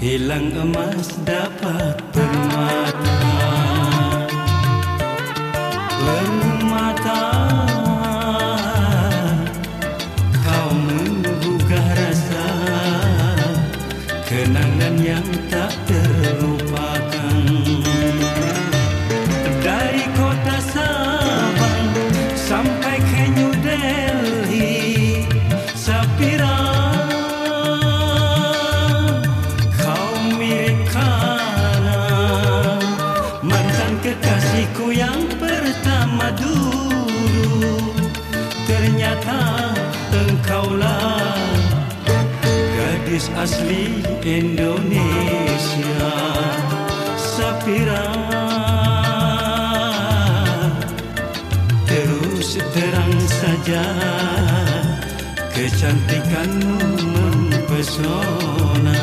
Hilang emas dapat permata Ternyata engkaulah Gadis asli Indonesia. Sapira Terus terang saja Kecantikanmu mempesona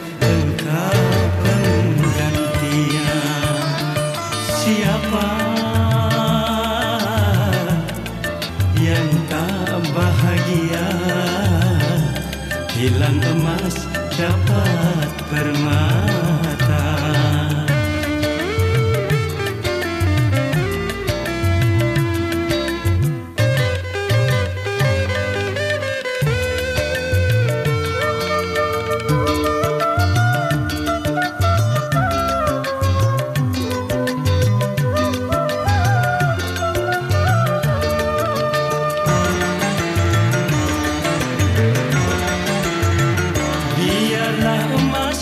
Hilang emas dapat permata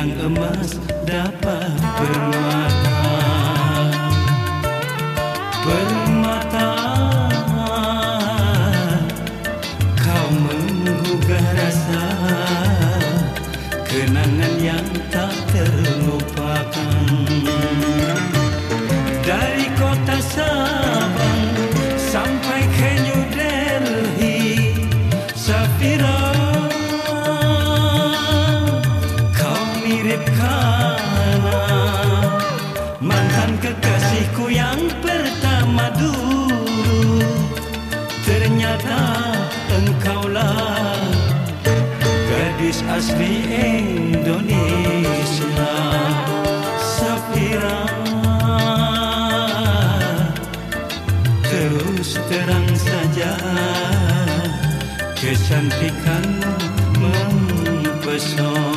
Hilang emas dapat permata Permata Kau menggugah rasa Kenangan yang tak terlupakan Mantan kekasihku yang pertama dulu. Ternyata engkaulah Gadis asli Indonesia. Safira Terus terang saja Kecantikanmu mempesona